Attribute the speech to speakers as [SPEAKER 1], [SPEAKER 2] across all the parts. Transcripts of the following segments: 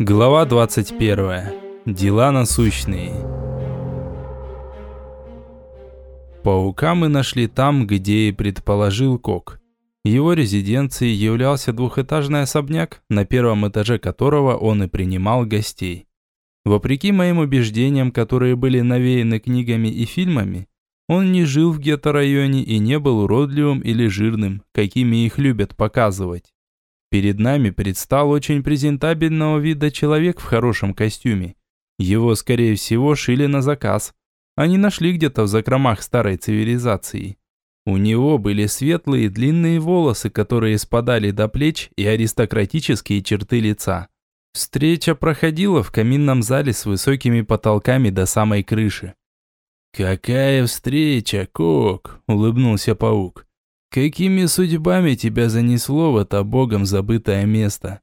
[SPEAKER 1] Глава 21. Дела насущные. Паука мы нашли там, где и предположил Кок. Его резиденцией являлся двухэтажный особняк, на первом этаже которого он и принимал гостей. Вопреки моим убеждениям, которые были навеяны книгами и фильмами, он не жил в гетто-районе и не был уродливым или жирным, какими их любят показывать. Перед нами предстал очень презентабельного вида человек в хорошем костюме. Его, скорее всего, шили на заказ. Они нашли где-то в закромах старой цивилизации. У него были светлые длинные волосы, которые спадали до плеч и аристократические черты лица. Встреча проходила в каминном зале с высокими потолками до самой крыши. «Какая встреча, Кок!» – улыбнулся паук. Какими судьбами тебя занесло в это богом забытое место?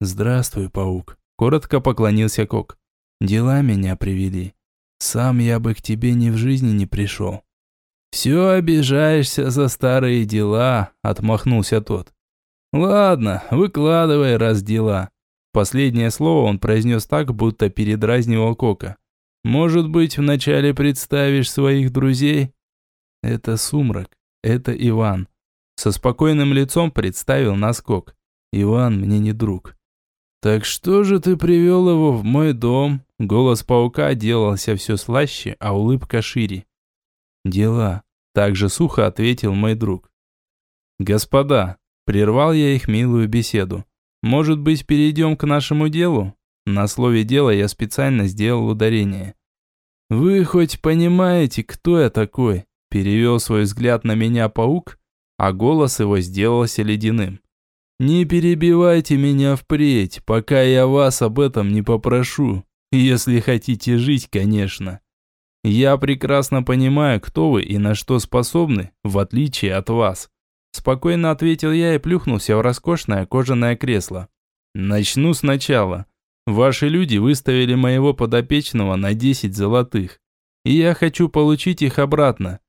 [SPEAKER 1] Здравствуй, паук. Коротко поклонился Кок. Дела меня привели. Сам я бы к тебе ни в жизни не пришел. Все обижаешься за старые дела, отмахнулся тот. Ладно, выкладывай, раз дела. Последнее слово он произнес так, будто передразнивал Кока. Может быть, вначале представишь своих друзей? Это сумрак. Это Иван. Со спокойным лицом представил наскок. Иван мне не друг. «Так что же ты привел его в мой дом?» Голос паука делался все слаще, а улыбка шире. «Дела», – также сухо ответил мой друг. «Господа», – прервал я их милую беседу. «Может быть, перейдем к нашему делу?» На слове «дело» я специально сделал ударение. «Вы хоть понимаете, кто я такой?» Перевел свой взгляд на меня паук, а голос его сделался ледяным. «Не перебивайте меня впредь, пока я вас об этом не попрошу. Если хотите жить, конечно. Я прекрасно понимаю, кто вы и на что способны, в отличие от вас». Спокойно ответил я и плюхнулся в роскошное кожаное кресло. «Начну сначала. Ваши люди выставили моего подопечного на 10 золотых. И я хочу получить их обратно.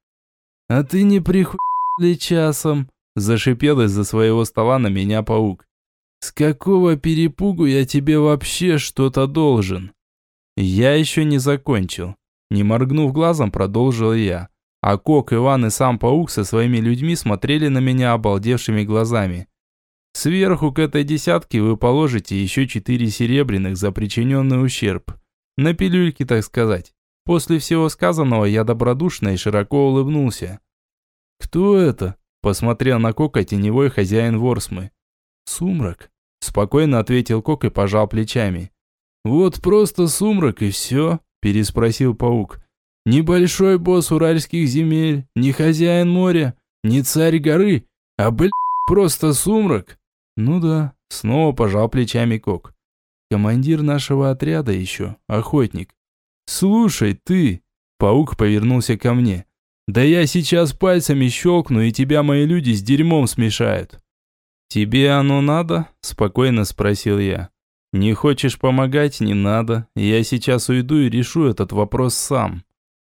[SPEAKER 1] «А ты не прихуяли часом?» Зашипел из-за своего стола на меня паук. «С какого перепугу я тебе вообще что-то должен?» Я еще не закончил. Не моргнув глазом, продолжил я. А Кок, Иван и сам паук со своими людьми смотрели на меня обалдевшими глазами. Сверху к этой десятке вы положите еще четыре серебряных за причиненный ущерб. На пилюльки, так сказать. После всего сказанного я добродушно и широко улыбнулся. «Кто это?» – посмотрел на Кока теневой хозяин Ворсмы. «Сумрак», – спокойно ответил Кок и пожал плечами. «Вот просто сумрак и все», – переспросил паук. «Небольшой босс уральских земель, не хозяин моря, не царь горы, а, блядь, просто сумрак». «Ну да», – снова пожал плечами Кок. «Командир нашего отряда еще, охотник». «Слушай, ты...» – паук повернулся ко мне. Да я сейчас пальцами щелкну, и тебя мои люди с дерьмом смешают. Тебе оно надо? Спокойно спросил я. Не хочешь помогать, не надо. Я сейчас уйду и решу этот вопрос сам.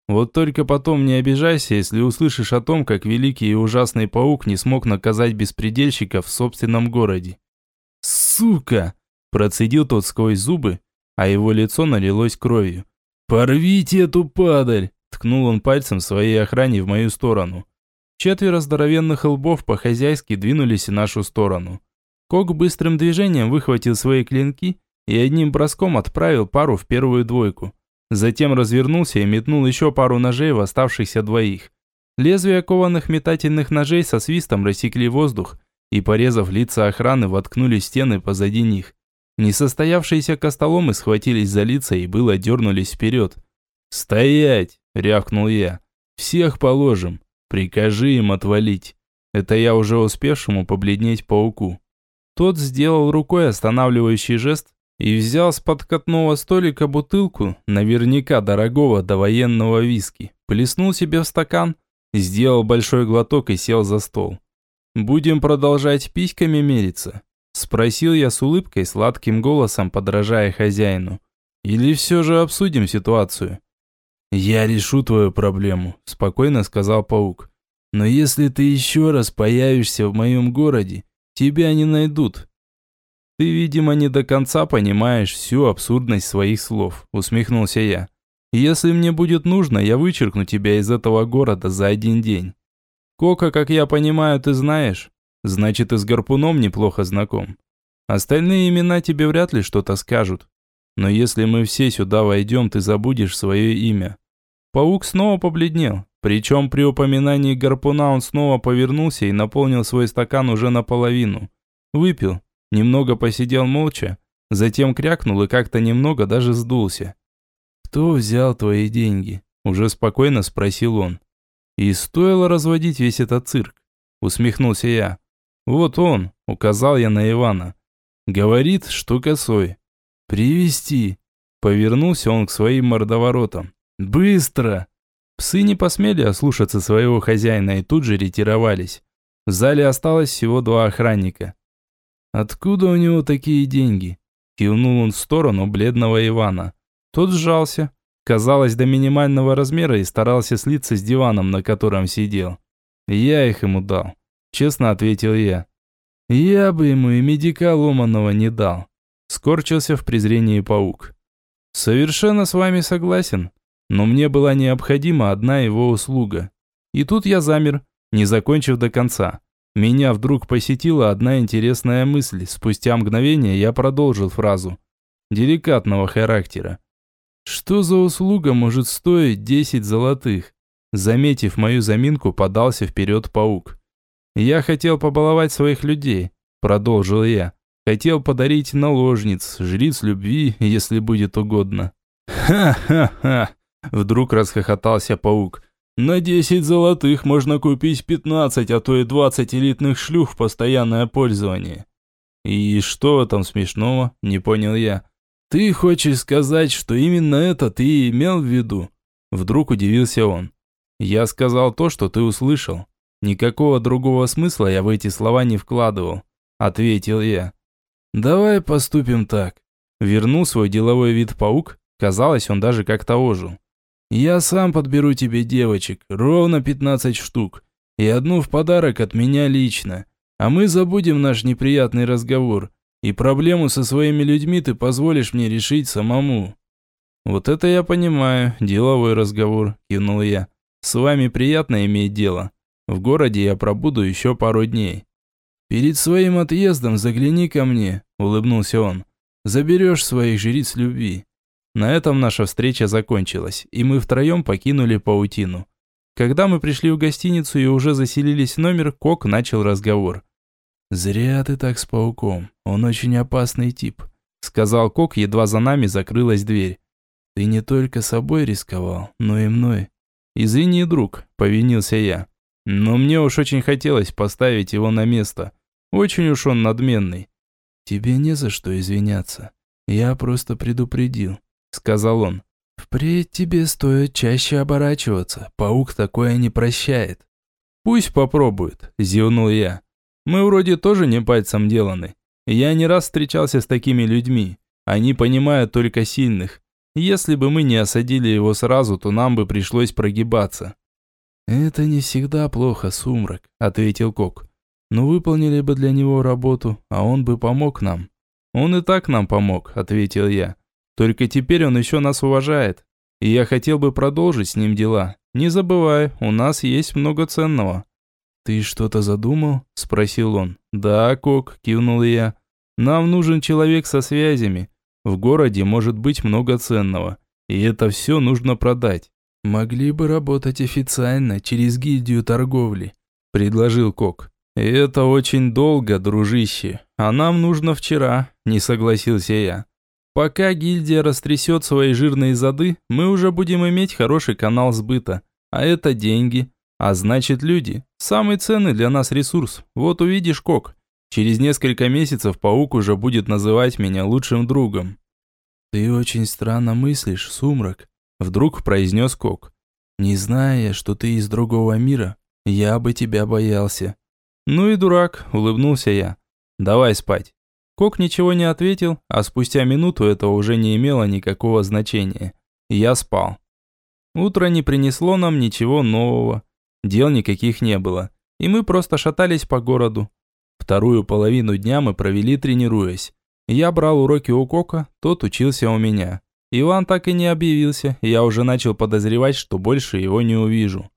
[SPEAKER 1] Вот только потом не обижайся, если услышишь о том, как великий и ужасный паук не смог наказать беспредельщиков в собственном городе. Сука! Процедил тот сквозь зубы, а его лицо налилось кровью. «Порвите эту падаль!» Ткнул он пальцем своей охране в мою сторону. Четверо здоровенных лбов по-хозяйски двинулись в нашу сторону. Кок быстрым движением выхватил свои клинки и одним броском отправил пару в первую двойку. Затем развернулся и метнул еще пару ножей в оставшихся двоих. Лезвия кованых метательных ножей со свистом рассекли воздух и, порезав лица охраны, воткнули стены позади них. Несостоявшиеся костоломы схватились за лица и было дернулись вперед. «Стоять!» Рявкнул я. «Всех положим. Прикажи им отвалить». Это я уже успевшему побледнеть пауку. Тот сделал рукой останавливающий жест и взял с подкатного столика бутылку, наверняка дорогого довоенного виски, плеснул себе в стакан, сделал большой глоток и сел за стол. «Будем продолжать письками мериться?» Спросил я с улыбкой, сладким голосом, подражая хозяину. «Или все же обсудим ситуацию?» «Я решу твою проблему», – спокойно сказал паук. «Но если ты еще раз появишься в моем городе, тебя не найдут». «Ты, видимо, не до конца понимаешь всю абсурдность своих слов», – усмехнулся я. «Если мне будет нужно, я вычеркну тебя из этого города за один день. Кока, как я понимаю, ты знаешь? Значит, и с Гарпуном неплохо знаком. Остальные имена тебе вряд ли что-то скажут. Но если мы все сюда войдем, ты забудешь свое имя». Паук снова побледнел. Причем при упоминании гарпуна он снова повернулся и наполнил свой стакан уже наполовину. Выпил, немного посидел молча, затем крякнул и как-то немного даже сдулся. «Кто взял твои деньги?» – уже спокойно спросил он. «И стоило разводить весь этот цирк?» – усмехнулся я. «Вот он», – указал я на Ивана. «Говорит, что косой». «Привести!» – повернулся он к своим мордоворотам. «Быстро!» Псы не посмели ослушаться своего хозяина и тут же ретировались. В зале осталось всего два охранника. «Откуда у него такие деньги?» Кивнул он в сторону бледного Ивана. Тот сжался, казалось, до минимального размера и старался слиться с диваном, на котором сидел. «Я их ему дал», – честно ответил я. «Я бы ему и медика ломаного не дал», – скорчился в презрении паук. «Совершенно с вами согласен», но мне была необходима одна его услуга. И тут я замер, не закончив до конца. Меня вдруг посетила одна интересная мысль. Спустя мгновение я продолжил фразу. Деликатного характера. Что за услуга может стоить 10 золотых? Заметив мою заминку, подался вперед паук. Я хотел побаловать своих людей, продолжил я. Хотел подарить наложниц, жриц любви, если будет угодно. Ха-ха-ха, Вдруг расхохотался паук. На десять золотых можно купить пятнадцать, а то и двадцать элитных шлюх в постоянное пользование. И что там смешного? Не понял я. Ты хочешь сказать, что именно это ты имел в виду? Вдруг удивился он. Я сказал то, что ты услышал. Никакого другого смысла я в эти слова не вкладывал, ответил я. Давай поступим так. Вернул свой деловой вид паук. Казалось, он даже как-то ожил. Я сам подберу тебе девочек, ровно 15 штук. И одну в подарок от меня лично. А мы забудем наш неприятный разговор. И проблему со своими людьми ты позволишь мне решить самому». «Вот это я понимаю, деловой разговор», – кивнул я. «С вами приятно иметь дело. В городе я пробуду еще пару дней». «Перед своим отъездом загляни ко мне», – улыбнулся он. «Заберешь своих жриц любви. На этом наша встреча закончилась, и мы втроем покинули паутину. Когда мы пришли в гостиницу и уже заселились в номер, Кок начал разговор. «Зря ты так с пауком, он очень опасный тип», сказал Кок, едва за нами закрылась дверь. «Ты не только собой рисковал, но и мной». «Извини, друг», – повинился я. «Но мне уж очень хотелось поставить его на место. Очень уж он надменный». «Тебе не за что извиняться. Я просто предупредил сказал он. «Впредь тебе стоит чаще оборачиваться. Паук такое не прощает». «Пусть попробует», – зевнул я. «Мы вроде тоже не пальцем деланы. Я не раз встречался с такими людьми. Они понимают только сильных. Если бы мы не осадили его сразу, то нам бы пришлось прогибаться». «Это не всегда плохо, Сумрак», – ответил Кок. «Но выполнили бы для него работу, а он бы помог нам». «Он и так нам помог», – ответил я. Только теперь он еще нас уважает. И я хотел бы продолжить с ним дела. Не забывай, у нас есть много ценного». «Ты что-то задумал?» – спросил он. «Да, Кок», – кивнул я. «Нам нужен человек со связями. В городе может быть много ценного. И это все нужно продать». «Могли бы работать официально, через гильдию торговли», – предложил Кок. «Это очень долго, дружище. А нам нужно вчера», – не согласился я. Пока гильдия растрясет свои жирные зады, мы уже будем иметь хороший канал сбыта. А это деньги. А значит люди. Самый ценный для нас ресурс. Вот увидишь, Кок. Через несколько месяцев паук уже будет называть меня лучшим другом. «Ты очень странно мыслишь, Сумрак», – вдруг произнес Кок. «Не зная, что ты из другого мира, я бы тебя боялся». «Ну и дурак», – улыбнулся я. «Давай спать». Кок ничего не ответил, а спустя минуту это уже не имело никакого значения. Я спал. Утро не принесло нам ничего нового. Дел никаких не было. И мы просто шатались по городу. Вторую половину дня мы провели тренируясь. Я брал уроки у Кока, тот учился у меня. Иван так и не объявился, и я уже начал подозревать, что больше его не увижу.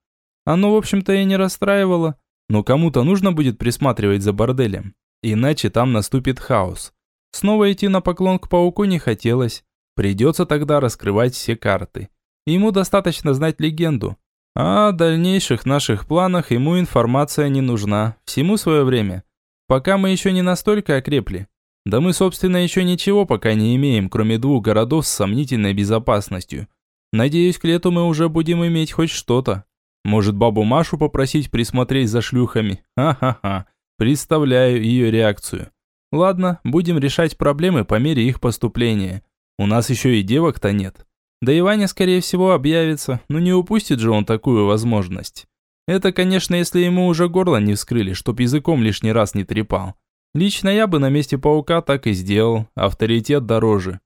[SPEAKER 1] Оно, в общем-то, и не расстраивало, но кому-то нужно будет присматривать за борделем, иначе там наступит хаос. Снова идти на поклон к пауку не хотелось, придется тогда раскрывать все карты. Ему достаточно знать легенду, а о дальнейших наших планах ему информация не нужна, всему свое время. Пока мы еще не настолько окрепли, да мы, собственно, еще ничего пока не имеем, кроме двух городов с сомнительной безопасностью. Надеюсь, к лету мы уже будем иметь хоть что-то. Может, бабу Машу попросить присмотреть за шлюхами? Ха-ха-ха. Представляю ее реакцию. Ладно, будем решать проблемы по мере их поступления. У нас еще и девок-то нет. Да и Ваня, скорее всего, объявится, но не упустит же он такую возможность. Это, конечно, если ему уже горло не вскрыли, чтоб языком лишний раз не трепал. Лично я бы на месте паука так и сделал, авторитет дороже.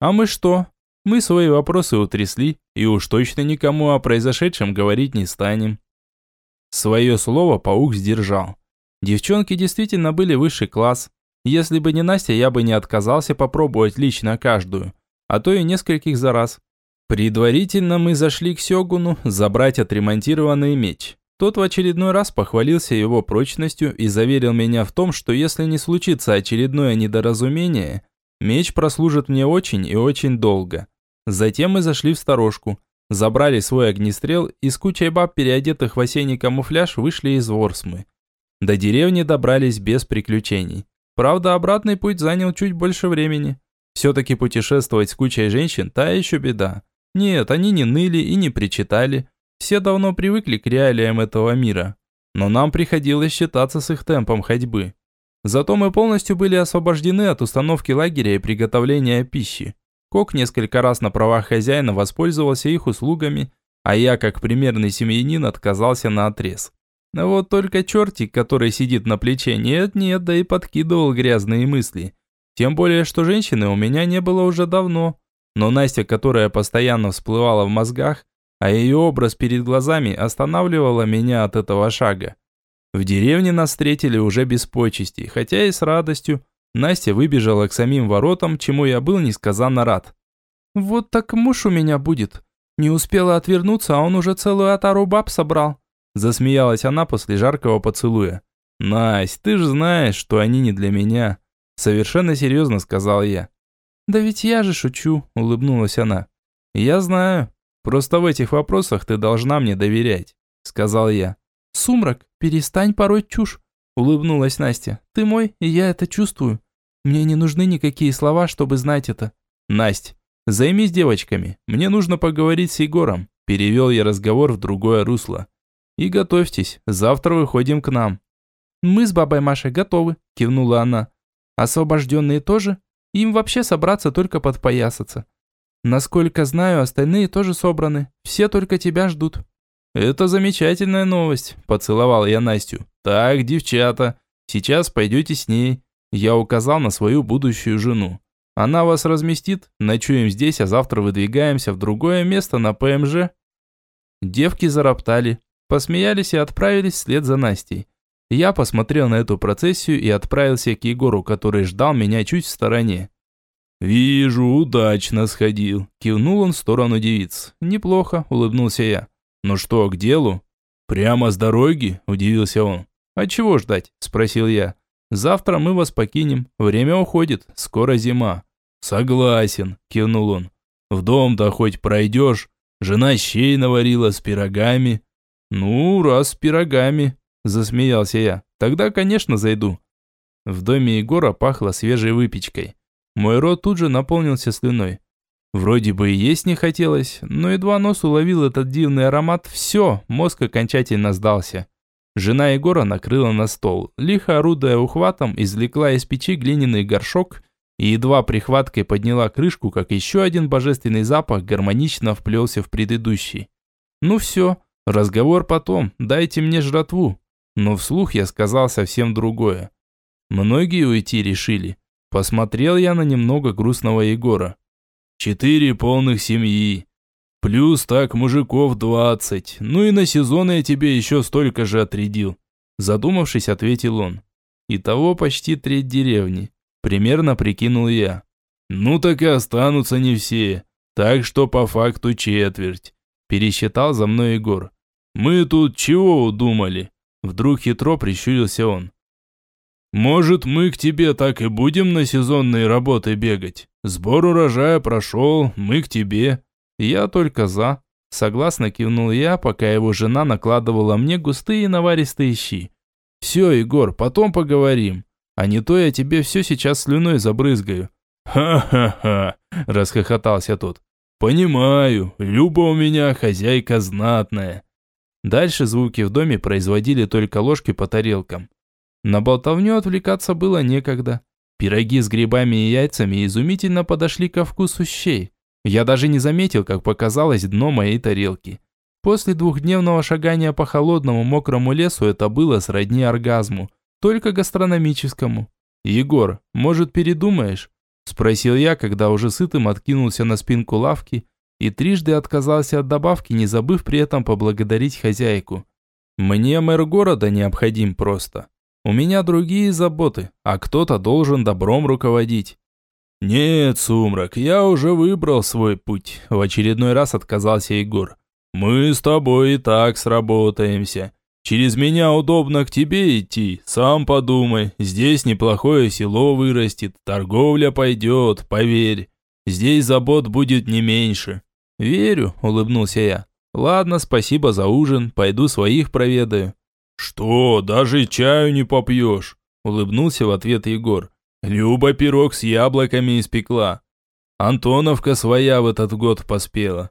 [SPEAKER 1] А мы что? Мы свои вопросы утрясли, и уж точно никому о произошедшем говорить не станем. Свое слово паук сдержал. Девчонки действительно были высший класс. Если бы не Настя, я бы не отказался попробовать лично каждую, а то и нескольких за раз. Предварительно мы зашли к Сёгуну забрать отремонтированный меч. Тот в очередной раз похвалился его прочностью и заверил меня в том, что если не случится очередное недоразумение, меч прослужит мне очень и очень долго. Затем мы зашли в сторожку, забрали свой огнестрел и с кучей баб, переодетых в осенний камуфляж, вышли из Ворсмы. До деревни добрались без приключений. Правда, обратный путь занял чуть больше времени. Все-таки путешествовать с кучей женщин – та еще беда. Нет, они не ныли и не причитали. Все давно привыкли к реалиям этого мира. Но нам приходилось считаться с их темпом ходьбы. Зато мы полностью были освобождены от установки лагеря и приготовления пищи. Кок несколько раз на правах хозяина воспользовался их услугами, а я, как примерный семьянин, отказался на отрез. Но вот только чертик, который сидит на плече, нет-нет, да и подкидывал грязные мысли. Тем более, что женщины у меня не было уже давно. Но Настя, которая постоянно всплывала в мозгах, а ее образ перед глазами останавливала меня от этого шага. В деревне нас встретили уже без почестей, хотя и с радостью, Настя выбежала к самим воротам, чему я был несказанно рад. «Вот так муж у меня будет. Не успела отвернуться, а он уже целую отару баб собрал». Засмеялась она после жаркого поцелуя. «Насть, ты же знаешь, что они не для меня». Совершенно серьезно сказал я. «Да ведь я же шучу», улыбнулась она. «Я знаю. Просто в этих вопросах ты должна мне доверять», сказал я. «Сумрак, перестань пороть чушь», улыбнулась Настя. «Ты мой, и я это чувствую. Мне не нужны никакие слова, чтобы знать это. Насть, займись девочками. Мне нужно поговорить с Егором. Перевел я разговор в другое русло. И готовьтесь, завтра выходим к нам. Мы с бабой Машей готовы, кивнула она. Освобожденные тоже? Им вообще собраться только подпоясаться. Насколько знаю, остальные тоже собраны. Все только тебя ждут. Это замечательная новость, поцеловал я Настю. Так, девчата, сейчас пойдете с ней. Я указал на свою будущую жену. Она вас разместит, ночуем здесь, а завтра выдвигаемся в другое место на ПМЖ. Девки зароптали, посмеялись и отправились вслед за Настей. Я посмотрел на эту процессию и отправился к Егору, который ждал меня чуть в стороне. «Вижу, удачно сходил», – кивнул он в сторону девиц. «Неплохо», – улыбнулся я. «Ну что, к делу?» «Прямо с дороги?» – удивился он. «А чего ждать?» – спросил я. Завтра мы вас покинем. Время уходит. Скоро зима». «Согласен», – кивнул он. «В дом-то хоть пройдешь. Жена щей наварила с пирогами». «Ну, раз с пирогами», – засмеялся я. «Тогда, конечно, зайду». В доме Егора пахло свежей выпечкой. Мой рот тут же наполнился слюной. Вроде бы и есть не хотелось, но едва нос уловил этот дивный аромат, все, мозг окончательно сдался. Жена Егора накрыла на стол, лихо орудуя ухватом, извлекла из печи глиняный горшок и едва прихваткой подняла крышку, как еще один божественный запах гармонично вплелся в предыдущий. «Ну все, разговор потом, дайте мне жратву». Но вслух я сказал совсем другое. Многие уйти решили. Посмотрел я на немного грустного Егора. «Четыре полных семьи, Плюс так мужиков двадцать. Ну и на сезон я тебе еще столько же отрядил. Задумавшись, ответил он. Итого почти треть деревни. Примерно прикинул я. Ну так и останутся не все. Так что по факту четверть. Пересчитал за мной Егор. Мы тут чего удумали? Вдруг хитро прищурился он. Может, мы к тебе так и будем на сезонные работы бегать? Сбор урожая прошел, мы к тебе. Я только за. Согласно кивнул я, пока его жена накладывала мне густые наваристые щи. Все, Егор, потом поговорим. А не то я тебе все сейчас слюной забрызгаю. «Ха-ха-ха!» – расхохотался тот. «Понимаю, Люба у меня хозяйка знатная». Дальше звуки в доме производили только ложки по тарелкам. На болтовню отвлекаться было некогда. Пироги с грибами и яйцами изумительно подошли ко вкусу щей. Я даже не заметил, как показалось дно моей тарелки. После двухдневного шагания по холодному мокрому лесу это было сродни оргазму, только гастрономическому. «Егор, может, передумаешь?» Спросил я, когда уже сытым откинулся на спинку лавки и трижды отказался от добавки, не забыв при этом поблагодарить хозяйку. «Мне мэр города необходим просто. У меня другие заботы, а кто-то должен добром руководить». «Нет, Сумрак, я уже выбрал свой путь», – в очередной раз отказался Егор. «Мы с тобой и так сработаемся. Через меня удобно к тебе идти, сам подумай. Здесь неплохое село вырастет, торговля пойдет, поверь. Здесь забот будет не меньше». «Верю», – улыбнулся я. «Ладно, спасибо за ужин, пойду своих проведаю». «Что, даже чаю не попьешь?» – улыбнулся в ответ Егор. «Люба пирог с яблоками испекла. Антоновка своя в этот год поспела».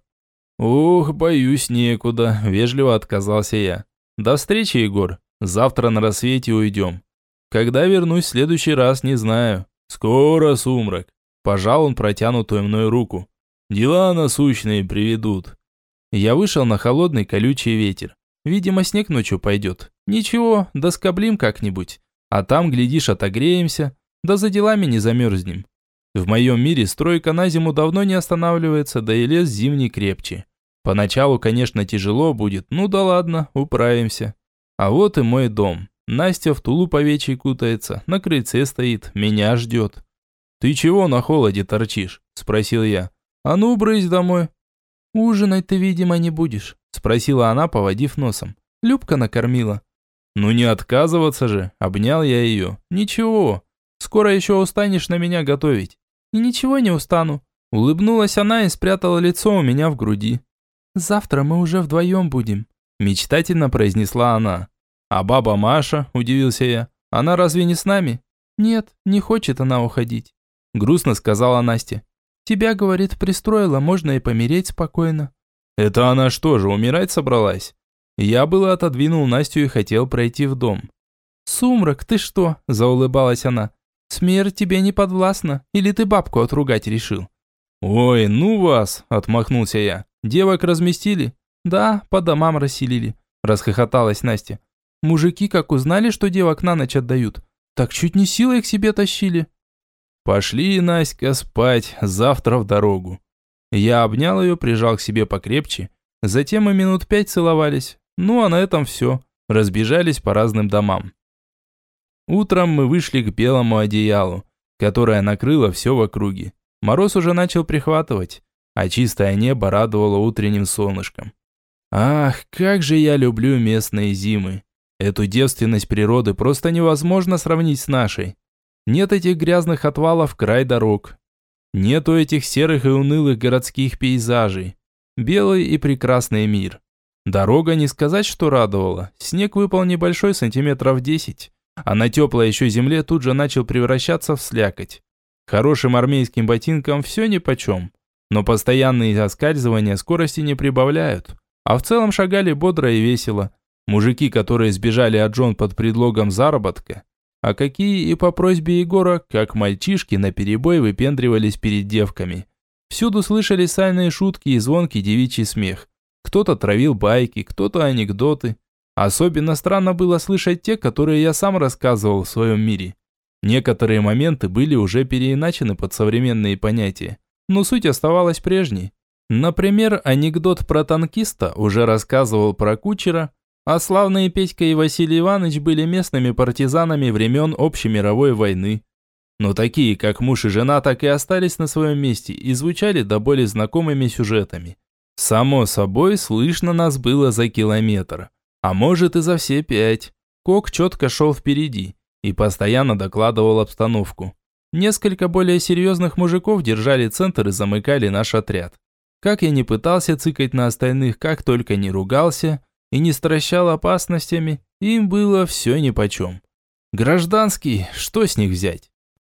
[SPEAKER 1] «Ух, боюсь, некуда», – вежливо отказался я. До встречи, Егор. Завтра на рассвете уйдем. Когда вернусь в следующий раз, не знаю. Скоро сумрак. Пожал он протянутую мной руку. Дела насущные приведут. Я вышел на холодный колючий ветер. Видимо, снег ночью пойдет. Ничего, доскоблим как-нибудь. А там, глядишь, отогреемся. Да за делами не замерзнем. В моем мире стройка на зиму давно не останавливается, да и лес зимний крепче. Поначалу, конечно, тяжело будет, ну да ладно, управимся. А вот и мой дом. Настя в тулуп овечий кутается, на крыльце стоит, меня ждет. «Ты чего на холоде торчишь?» – спросил я. «А ну, брысь домой». «Ужинать ты, видимо, не будешь», – спросила она, поводив носом. Любка накормила. «Ну не отказываться же», – обнял я ее. «Ничего, скоро еще устанешь на меня готовить». «И ничего не устану», – улыбнулась она и спрятала лицо у меня в груди. «Завтра мы уже вдвоем будем», – мечтательно произнесла она. «А баба Маша?» – удивился я. «Она разве не с нами?» «Нет, не хочет она уходить», – грустно сказала Настя. «Тебя, говорит, пристроила, можно и помереть спокойно». «Это она что же, умирать собралась?» Я было отодвинул Настю и хотел пройти в дом. «Сумрак, ты что?» – заулыбалась она. «Смерть тебе не подвластна, или ты бабку отругать решил?» «Ой, ну вас!» – отмахнулся я. «Девок разместили?» «Да, по домам расселили», – расхохоталась Настя. «Мужики как узнали, что девок на ночь отдают, так чуть не силой к себе тащили». «Пошли, Наська, спать, завтра в дорогу». Я обнял ее, прижал к себе покрепче, затем мы минут пять целовались. Ну а на этом все, разбежались по разным домам. Утром мы вышли к белому одеялу, которое накрыло все в округе. Мороз уже начал прихватывать, а чистое небо радовало утренним солнышком. Ах, как же я люблю местные зимы. Эту девственность природы просто невозможно сравнить с нашей. Нет этих грязных отвалов край дорог. Нету этих серых и унылых городских пейзажей. Белый и прекрасный мир. Дорога не сказать, что радовала. Снег выпал небольшой, сантиметров 10, а на теплой еще земле тут же начал превращаться в слякоть. Хорошим армейским ботинкам все нипочем, но постоянные оскальзывания скорости не прибавляют. А в целом шагали бодро и весело. Мужики, которые сбежали от Джон под предлогом заработка, а какие и по просьбе Егора, как мальчишки, наперебой выпендривались перед девками. Всюду слышали сальные шутки и звонкий девичий смех. Кто-то травил байки, кто-то анекдоты. Особенно странно было слышать те, которые я сам рассказывал в своем мире. Некоторые моменты были уже переиначены под современные понятия, но суть оставалась прежней. Например, анекдот про танкиста уже рассказывал про кучера, а славные Петька и Василий Иванович были местными партизанами времен общей мировой войны. но такие, как муж и жена, так и остались на своем месте и звучали до более знакомыми сюжетами. Само собой, слышно нас было за километр, а может и за все пять. Кок четко шел впереди и постоянно докладывал обстановку. Несколько более серьезных мужиков держали центр и замыкали наш отряд. Как я не пытался цыкать на остальных, как только не ругался и не стращал опасностями, им было все нипочем. Гражданские, что с них взять?